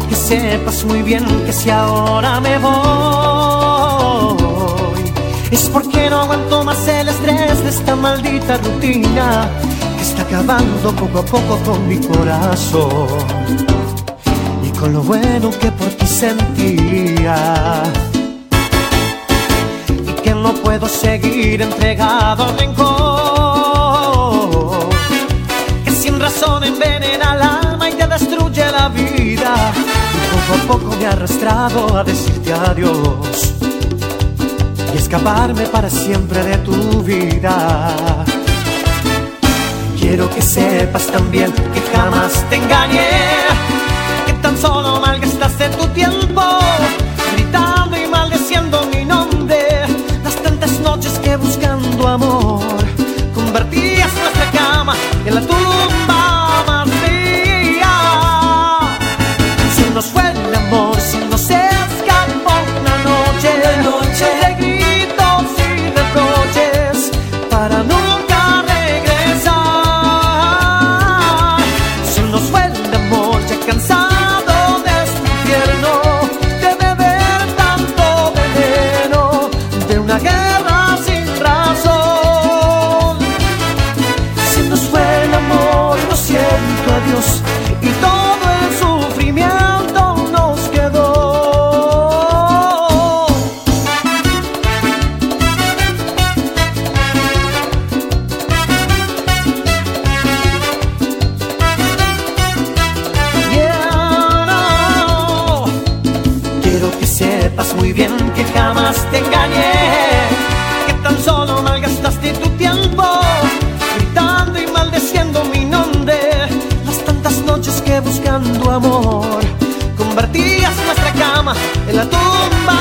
que sepas muy bien que si ahora me voy, es porque no aguanto más el estrés de esta maldita rutina que está acabando poco a poco con mi corazón y con lo bueno que por ti sentía. Y que no puedo seguir entregado al rencor, que sin razón envenena el alma y te destruye la vida. Poco me ha arrastrado a decirte adiós y escaparme para siempre de tu vida. Quiero que sepas también que jamás te engañé, que tan solo malgastaste tu tiempo, gritando y maldeciendo mi nombre, las tantas noches que buscando amor, convertías nuestra cama en la tumba y todo el sufrimiento nos quedó. Yeah. Quiero que sepas muy bien que jamás te engañé, que tan solo malgastaste tu tiempo, amor. Convertías nuestra cama en la tumba